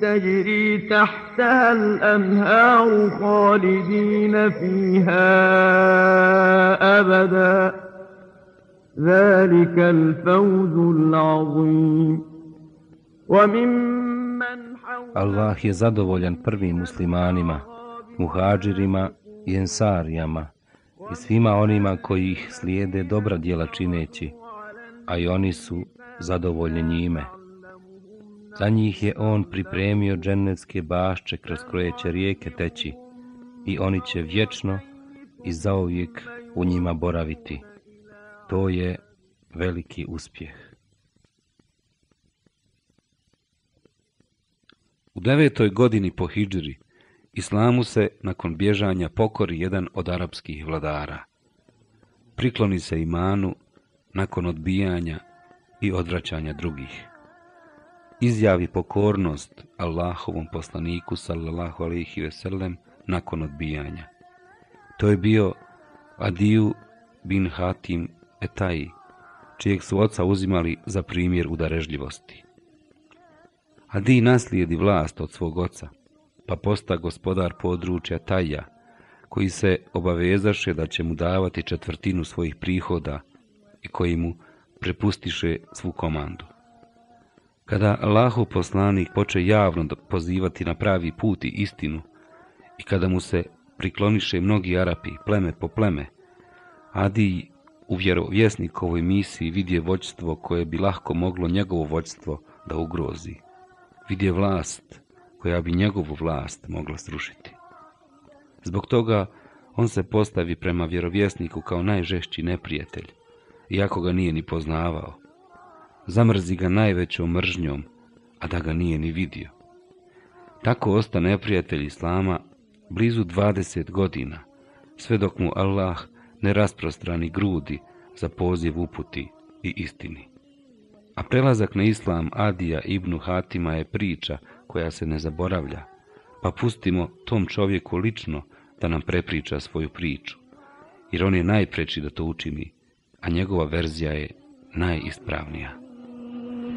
تجري تحتها الأنهار خالدين فيها أبدا ذلك الفوز العظيم وممن Allah je zadovoljan prvim muslimanima, muhađirima i ensarijama, i svima onima koji ih slijede dobra djela čineći, a i oni su zadovoljni njime. Za njih je on pripremio dženevske bašče kroz koje će rijeke teći i oni će vječno i zauvijek u njima boraviti. To je veliki uspjeh. U devetoj godini po Hidžri Islamu se, nakon bježanja, pokori jedan od arapskih vladara. Prikloni se imanu nakon odbijanja i odvraćanja drugih. Izjavi pokornost Allahovom poslaniku, sallallahu alaihi ve sellem, nakon odbijanja. To je bio Adiju bin Hatim Etaji, čijeg su oca uzimali za primjer udarežljivosti. Adi naslijedi vlast od svog oca – pa posta gospodar područja Taja, koji se obavezaše da će mu davati četvrtinu svojih prihoda i koji mu prepustiše svu komandu. Kada Allahu poslanik poče javno da pozivati na pravi put i istinu i kada mu se prikloniše mnogi Arapi, pleme po pleme, Adi u vjerovjesnikovoj misiji vidje vođstvo koje bi lahko moglo njegovo vođstvo da ugrozi. Vidje vlast koja bi njegovu vlast mogla srušiti. Zbog toga on se postavi prema vjerovjesniku kao najžešći neprijatelj, iako ga nije ni poznavao. Zamrzi ga najvećom mržnjom, a da ga nije ni vidio. Tako osta neprijatelj Islama blizu 20 godina, sve dok mu Allah ne rasprostrani grudi za poziv uputi i istini. A prelazak na Islam Adija ibn Hatima je priča koja se ne zaboravlja, pa pustimo tom čovjeku lično da nam prepriča svoju priču, jer on je najpreči da to učini, a njegova verzija je najispravnija.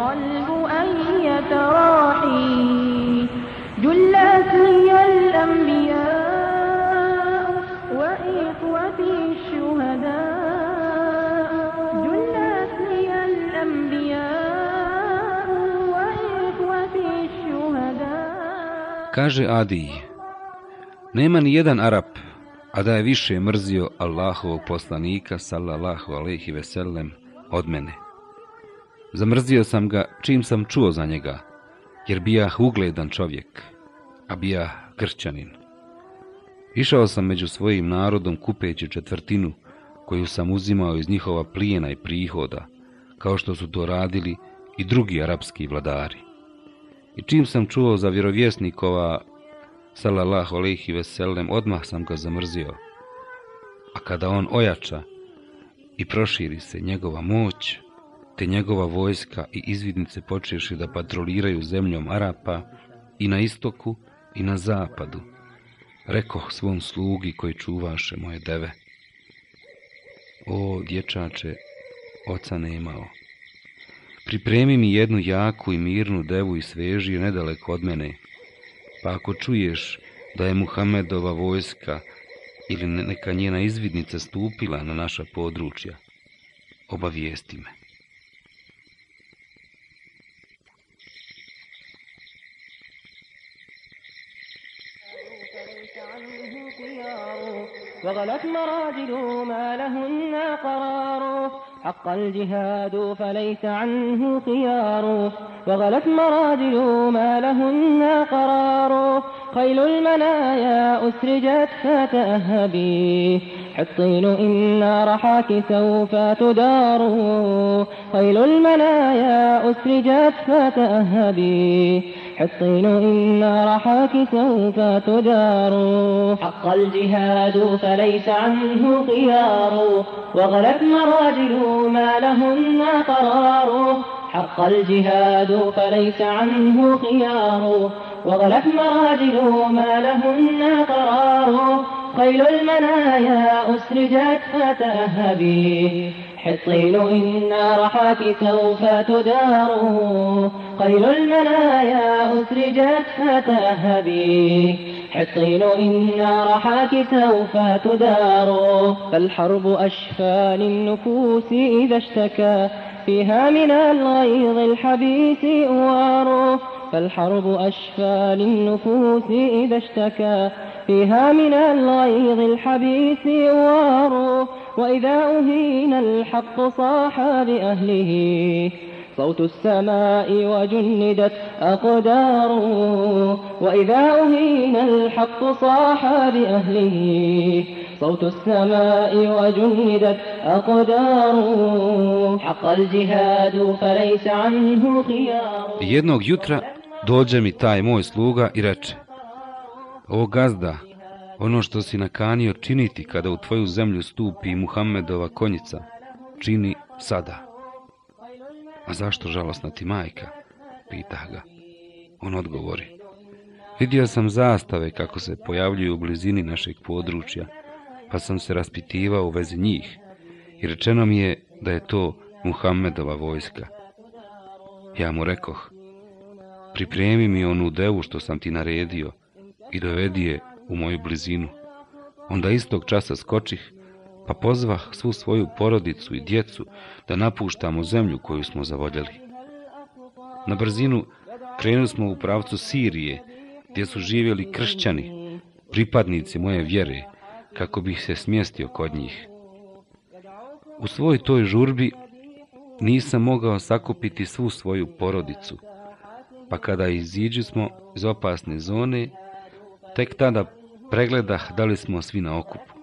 يا قلب أية راحي جلت لي الأنبياء وإخوتي الشهداء جلت لي الأنبياء وإخوتي الشهداء Kaže Adi, nema ni jedan Arap a da je više mrzio Allahovog poslanika, sallallahu alaihi veselem, od mene. Zamrzio sam ga čim sam čuo za njega, jer bijah ugledan čovjek, a bijah grčanin. Išao sam među svojim narodom kupeći četvrtinu, koju sam uzimao iz njihova plijena i prihoda, kao što su to radili i drugi arapski vladari. I čim sam čuo za vjerovjesnikova salallahu alaihi veselem, odmah sam ga zamrzio. A kada on ojača i proširi se njegova moć, te njegova vojska i izvidnice počeši da patroliraju zemljom Arapa i na istoku i na zapadu, rekoh svom slugi koji čuvaše moje deve. O, dječače, oca nemao. Pripremi mi jednu jaku i mirnu devu i sveži nedaleko od mene, Pa ako čuješ da je Muhamedova vojska ili neka njena izvidnica stupila na naša područja, obavijesti me. وغلت مراجل ما لهن قرار. حق الجهاد فليس عنه خيار. وغلت مراجل ما لهن قرار. خيل المنايا أسرجت فتأهبي. حطين إن رحاك سوف تدار خيل المنايا أسرجت فتأهبي. حصين إن رحاك سوف تدار حق الجهاد فليس عنه خيار. وغلت مراجل ما لهن قرار. حق الجهاد فليس عنه خيار. وغلت مراجل ما لهن قرار. خيل المنايا أسرجت فتأهبي حصين إن رحاك سوف تدار. خيل المنايا أسرجت فتأهبي حصين إن رحاك سوف تدار. فالحرب أشفى للنفوس إذا اشتكى فيها من الغيظ الحبيس أوار فالحرب أشفى للنفوس إذا اشتكى فيها من الغيظ الحبيس أوار وإذا أهين الحق صاح بأهله صوت السماء وجندت أقدار وإذا أهين الحق صاح بأهله صوت السماء وجندت أقدار حق الجهاد فليس عنه خيار. Jednog jutra dođe mi taj moj sluga i reče O gazda, ono što si nakanio činiti kada u tvoju zemlju stupi Muhammedova konjica, čini sada. A zašto žalosna ti majka? Pita ga. On odgovori. Vidio sam zastave kako se pojavljuju u blizini našeg područja, pa sam se raspitivao u vezi njih i rečeno mi je da je to Muhammedova vojska. Ja mu rekoh, pripremi mi onu devu što sam ti naredio i dovedi je u moju blizinu. Onda istog časa skočih, pa pozvah svu svoju porodicu i djecu da napuštamo zemlju koju smo zavoljeli. Na brzinu krenuli smo u pravcu Sirije, gdje su živjeli kršćani, pripadnici moje vjere, kako bih se smjestio kod njih. U svoj toj žurbi nisam mogao sakupiti svu svoju porodicu, pa kada iziđi smo iz opasne zone, tek tada pregledah da li smo svi na okupu.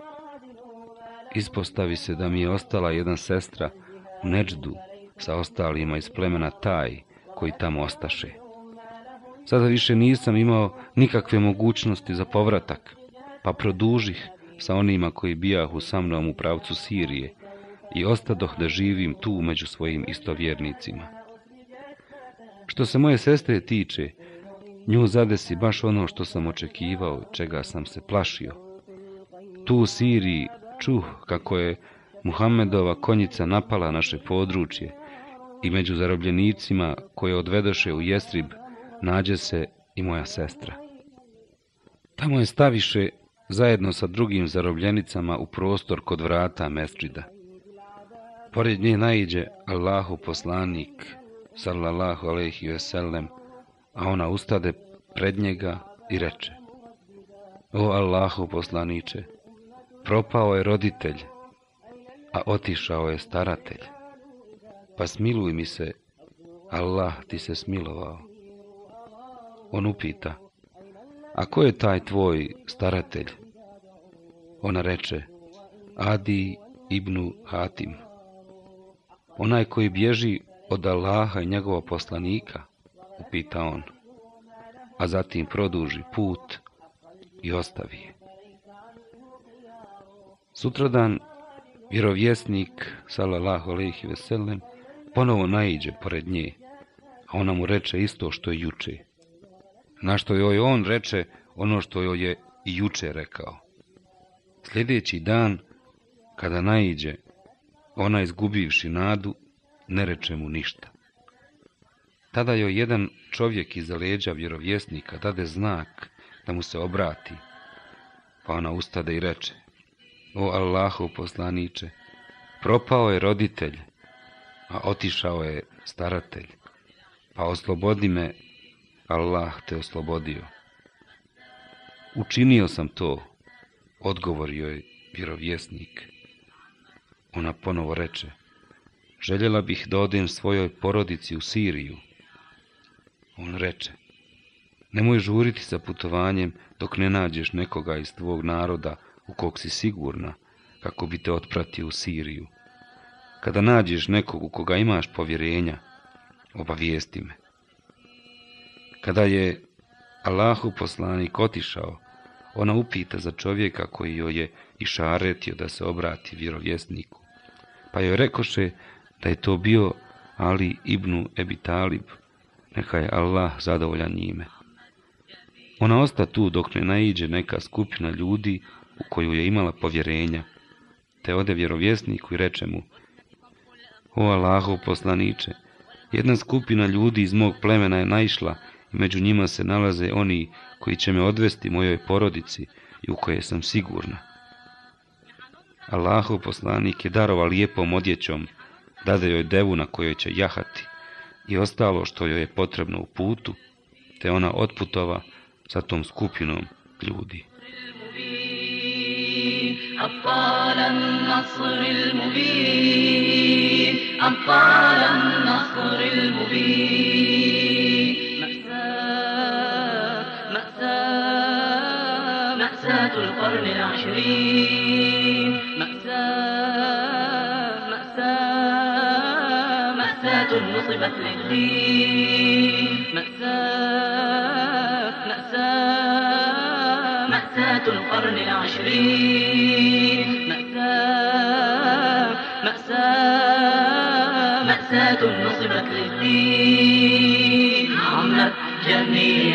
Ispostavi se da mi je ostala jedna sestra u Neđdu sa ostalima iz plemena Taj koji tamo ostaše. Sada više nisam imao nikakve mogućnosti za povratak, pa produžih sa onima koji bijahu sa mnom u pravcu Sirije i ostadoh da živim tu među svojim istovjernicima. Što se moje sestre tiče, nju zadesi baš ono što sam očekivao, čega sam se plašio. Tu u Siriji čuh kako je Muhammedova konjica napala naše područje i među zarobljenicima koje odvedoše u Jestrib nađe se i moja sestra. Tamo je staviše zajedno sa drugim zarobljenicama u prostor kod vrata mesčida. Pored nje naiđe Allahu poslanik, sallallahu alaihi ve sellem, a ona ustade pred njega i reče O Allahu poslaniče, propao je roditelj, a otišao je staratelj. Pa smiluj mi se, Allah ti se smilovao. On upita, a ko je taj tvoj staratelj? Ona reče, Adi ibn Hatim. Onaj koji bježi od Allaha i njegova poslanika, upita on, a zatim produži put i ostavi je. Sutradan vjerovjesnik, salallahu alaihi veselem, ponovo naiđe pored nje, a ona mu reče isto što je juče. Na što joj on reče ono što joj je i juče rekao. Sljedeći dan, kada naiđe, ona izgubivši nadu, ne reče mu ništa. Tada joj jedan čovjek iza leđa vjerovjesnika dade znak da mu se obrati, pa ona ustade i reče, O Allahu poslaniče, propao je roditelj, a otišao je staratelj, pa oslobodi me, Allah te oslobodio. Učinio sam to, odgovorio je vjerovjesnik. Ona ponovo reče, željela bih da odem svojoj porodici u Siriju. On reče, nemoj žuriti sa putovanjem dok ne nađeš nekoga iz tvog naroda u kog si sigurna, kako bi te otpratio u Siriju. Kada nađeš nekog u koga imaš povjerenja, obavijesti me. Kada je Allahu poslanik otišao, ona upita za čovjeka koji joj je išaretio da se obrati vjerovjesniku. Pa joj rekoše da je to bio Ali ibn Ebi Talib, neka je Allah zadovoljan njime. Ona osta tu dok ne naiđe neka skupina ljudi u koju je imala povjerenja, te ode vjerovjesniku i reče mu, O Allahov poslaniče, jedna skupina ljudi iz mog plemena je naišla i među njima se nalaze oni koji će me odvesti mojoj porodici i u koje sam sigurna. Allahov poslanik je darova lijepom odjećom, dade joj devu na kojoj će jahati i ostalo što joj je potrebno u putu, te ona otputova sa tom skupinom ljudi. أبطال النصر المبين أبطال النصر المبين مأساة مأساة مأساة القرن العشرين مأساة نصبت للدين مأساة مأساة مأساة القرن العشرين. مأساة مأساة مأساة نصبت للدين عمت جميع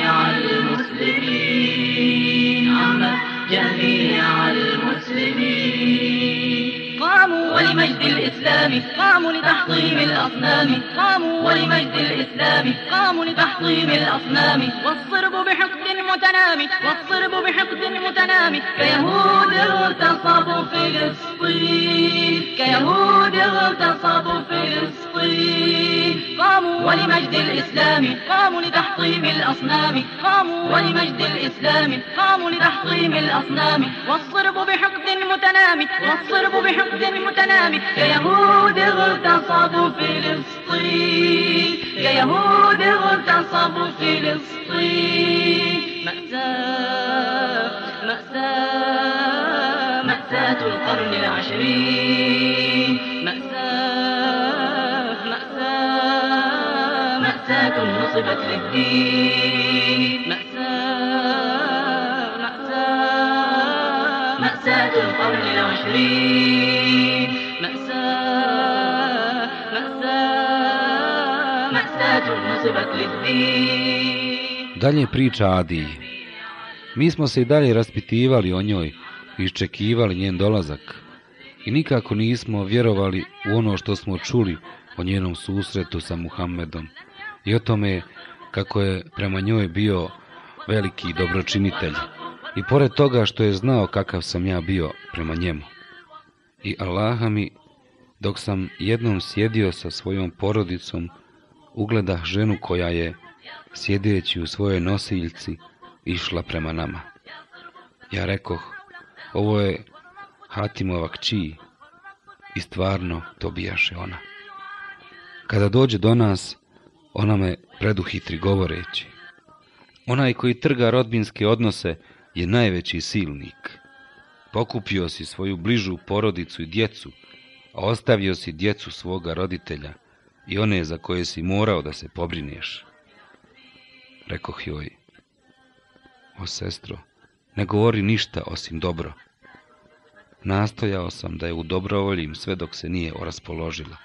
قاموا لتحطيم الأصنام. قاموا ولمجد الإسلام. قاموا لتحطيم الأصنام. والصرب بحقد متنامي والصرب بحقد متنامي كيهود اغتصبوا فلسطين كيهود اغتصبوا فلسطين قاموا ولمجد الإسلام قاموا لتحطيم الأصنام. قاموا ولمجد الإسلام قاموا لتحطيم الأصنام. والصرب بحقد متنامي والصرب بحقد متنامي كيهود اغتصبوا فلسطين. كيهود اغتصبوا فلسطين. مأساة مأساة مأساة القرن العشرين. نصبت للدين مأساة مأساة مأساة القرن العشرين مأساة مأساة مأساة نصبت للدين Dalje priča Adiji. Mi smo se i dalje raspitivali o njoj i iščekivali njen dolazak. I nikako nismo vjerovali u ono što smo čuli o njenom susretu sa Muhammedom i o tome kako je prema njoj bio veliki dobročinitelj. I pored toga što je znao kakav sam ja bio prema njemu. I Allaha mi, dok sam jednom sjedio sa svojom porodicom, ugledah ženu koja je, sjedeći u svojoj nosiljci, išla prema nama. Ja rekoh, ovo je Hatimova kći i stvarno to bijaše ona. Kada dođe do nas, ona me preduhitri govoreći. Onaj koji trga rodbinske odnose je najveći silnik. Pokupio si svoju bližu porodicu i djecu, a ostavio si djecu svoga roditelja i one za koje si morao da se pobrineš. Rekoh joj, o sestro, ne govori ništa osim dobro. Nastojao sam da je udobrovoljim sve dok se nije oraspoložila.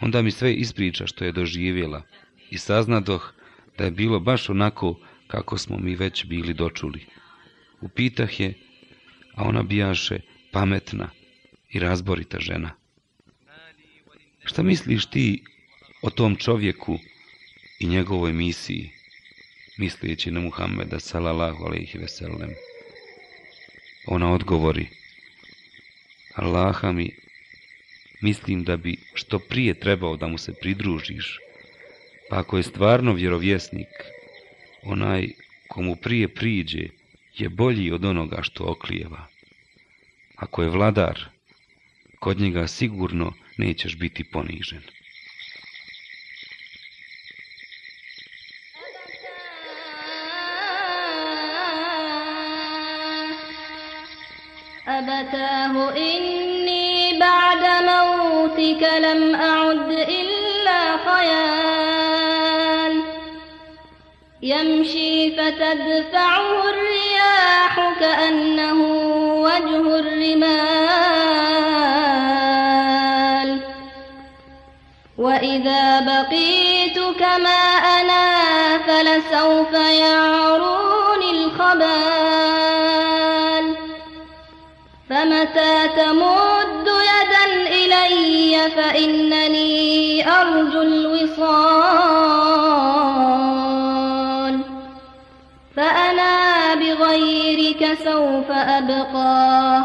Onda mi sve ispriča što je doživjela i saznadoh da je bilo baš onako kako smo mi već bili dočuli. Upitah je, a ona bijaše pametna i razborita žena. Šta misliš ti o tom čovjeku i njegovoj misiji, mislijeći na Muhammeda salallahu alaihi veselem? Ona odgovori, Allaha mi, mislim da bi što prije trebao da mu se pridružiš, pa ako je stvarno vjerovjesnik, onaj komu prije priđe je bolji od onoga što oklijeva. Ako je vladar, kod njega sigurno nećeš biti ponižen. أبتاه إني بعد موتك لم أعد إلا خيال. يمشي فتدفعه الرياح كأنه وجه الرمال. وإذا بقيت كما أنا فلسوف يعروني الخبال. فمتى تمد يدا فإنني أرجو الوصال. فأنا بغيرك سوف أبقى.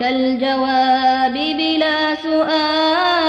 كالجواب بلا سؤال.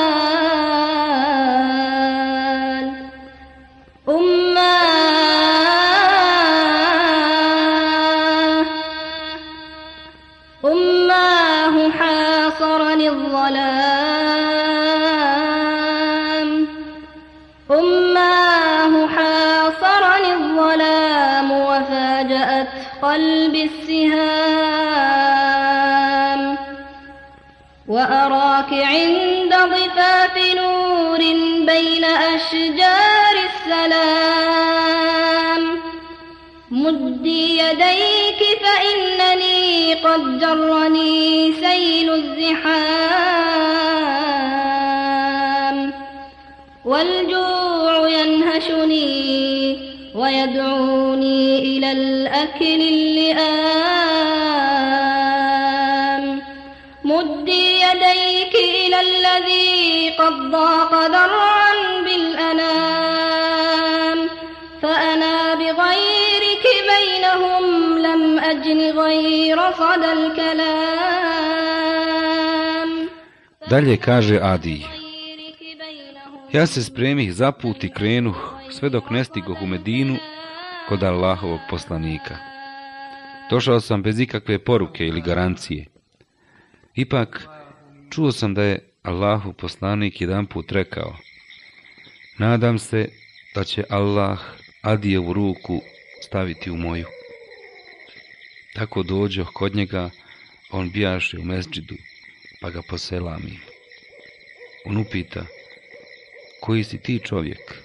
يديك فإنني قد جرني سيل الزحام والجوع ينهشني ويدعوني إلى الأكل اللئام مدي يديك إلى الذي قد ضاق ذرعا بالأنام لم أجن غير صدى الكلام Dalje kaže Adi, غيرك بينهم ja se spremih za put i krenuh sve dok ne stigoh u Medinu kod Allahovog poslanika. Došao sam bez ikakve poruke ili garancije. Ipak, čuo sam da je Allahu poslanik jedan put rekao Nadam se da će Allah Adijevu ruku staviti u moju. Tako dođoh kod njega, on bijaše u mesdžidu, pa ga poselami. On upita, koji si ti čovjek?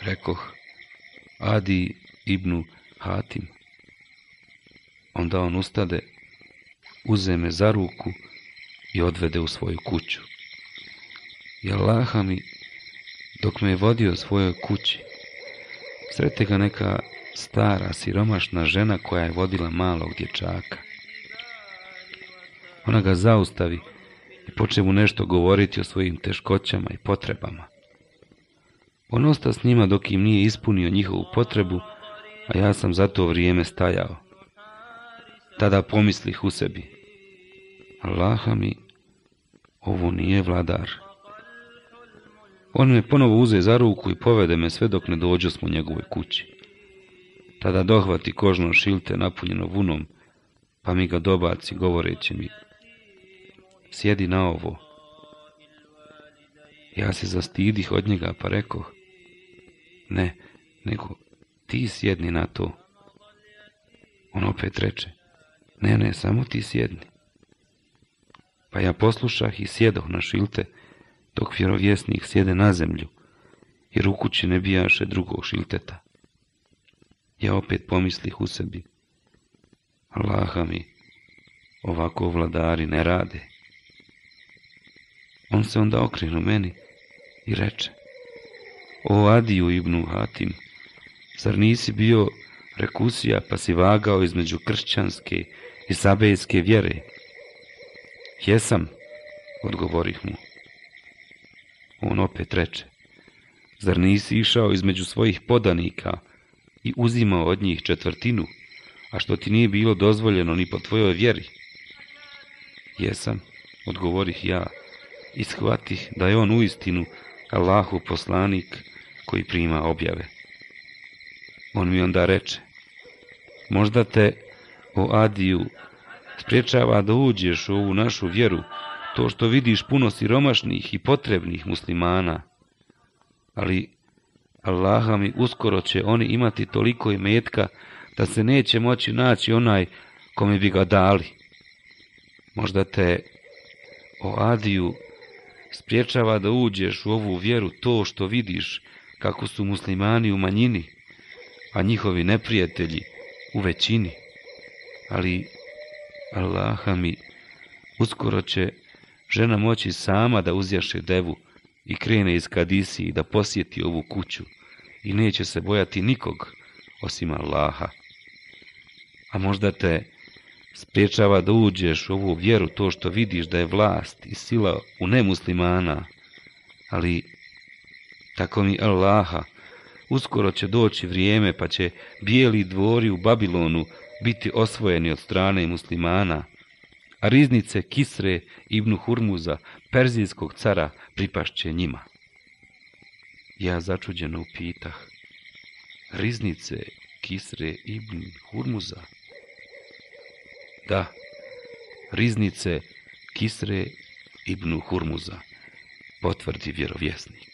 Rekoh, Adi ibnu Hatim. Onda on ustade, uze me za ruku i odvede u svoju kuću. I Allaha mi, dok me je vodio svojoj kući, srete ga neka stara, siromašna žena koja je vodila malog dječaka. Ona ga zaustavi i poče mu nešto govoriti o svojim teškoćama i potrebama. On osta s njima dok im nije ispunio njihovu potrebu, a ja sam za to vrijeme stajao. Tada pomislih u sebi. Allaha mi, ovo nije vladar. On me ponovo uze za ruku i povede me sve dok ne dođo smo njegove kući. Tada dohvati kožno šilte napunjeno vunom, pa mi ga dobaci govoreći mi, sjedi na ovo. Ja se zastidih od njega pa rekoh, ne, nego ti sjedni na to. On opet reče, ne, ne, samo ti sjedni. Pa ja poslušah i sjedoh na šilte, dok vjerovjesnik sjede na zemlju, jer u kući ne bijaše drugog šilteta. Ja opet pomislih u sebi, Allaha mi, ovako vladari ne rade. On se onda okrenu meni i reče, O Adiju ibn Hatim, zar nisi bio rekusija pa si vagao između kršćanske i sabejske vjere? Jesam, odgovorih mu. On opet reče, zar nisi išao između svojih podanika i uzimao od njih četvrtinu, a što ti nije bilo dozvoljeno ni po tvojoj vjeri? Jesam, odgovorih ja, i shvatih da je on uistinu Allahu poslanik koji prima objave. On mi onda reče, možda te o Adiju, spriječava da uđeš u ovu našu vjeru, to što vidiš puno siromašnih i potrebnih muslimana. Ali Allaha mi uskoro će oni imati toliko imetka da se neće moći naći onaj kome bi ga dali. Možda te o Adiju spriječava da uđeš u ovu vjeru to što vidiš kako su muslimani u manjini, a njihovi neprijatelji u većini. Ali Allaha mi uskoro će žena moći sama da uzjaše devu i krene iz Kadisiji da posjeti ovu kuću i neće se bojati nikog osim Allaha. A možda te spriječava da uđeš u ovu vjeru to što vidiš da je vlast i sila u nemuslimana, ali tako mi Allaha, uskoro će doći vrijeme pa će bijeli dvori u Babilonu biti osvojeni od strane muslimana, riznice Kisre ibn Hurmuza, perzijskog cara, pripašće njima. Ja začuđeno upitah, riznice Kisre ibn Hurmuza? Da, riznice Kisre ibn Hurmuza, potvrdi vjerovjesnik.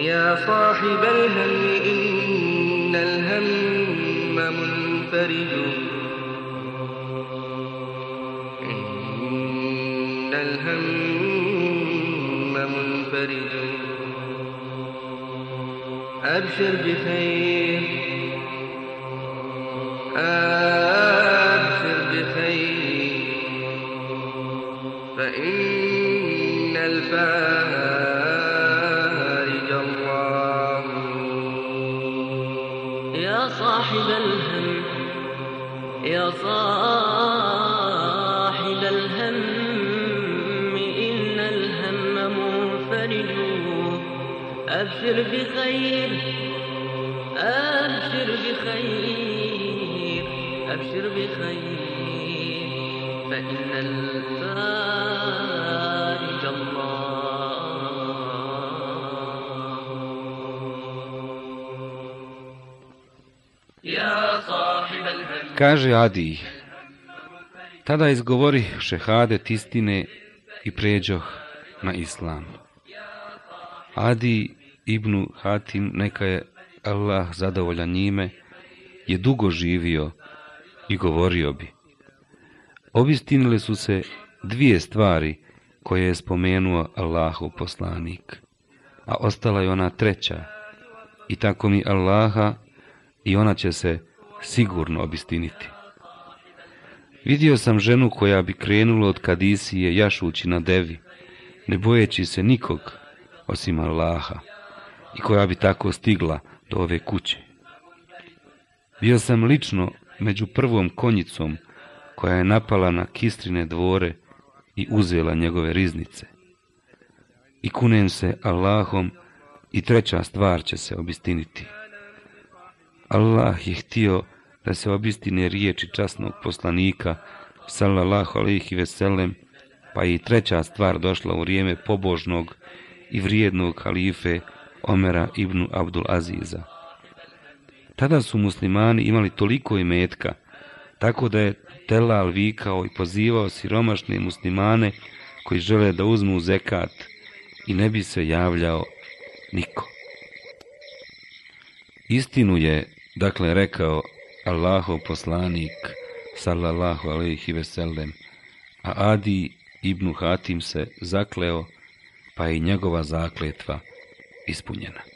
يا صاحب الهم إن الهم منفرج. إن الهم منفرج. أبشر بخير فإن الفارج الله يا صاحب الهم Kaže Adi, tada izgovori šehadet istine i pređoh na islam. Adi ibn Hatim, neka je Allah zadovoljan njime, je dugo živio i govorio bi. Obistinile su se dvije stvari koje je spomenuo Allahov poslanik, a ostala je ona treća. I tako mi Allaha i ona će se sigurno obistiniti. Vidio sam ženu koja bi krenula od Kadisije jašući na devi, ne bojeći se nikog osim Allaha, i koja bi tako stigla do ove kuće. Bio sam lično među prvom konjicom koja je napala na Kistrine dvore i uzela njegove riznice. I kunem se Allahom i treća stvar će se obistiniti. Allah je htio da se obistine riječi časnog poslanika, sallallahu alaihi veselem, pa je i treća stvar došla u vrijeme pobožnog i vrijednog halife Omera ibn Abdul Aziza. Tada su muslimani imali toliko imetka, tako da je Telal vikao i pozivao siromašne muslimane koji žele da uzmu zekat i ne bi se javljao niko. Istinu je, dakle, rekao Allahov poslanik, sallallahu alaihi veselem, a Adi ibn Hatim se zakleo, pa je i njegova zakletva ispunjena.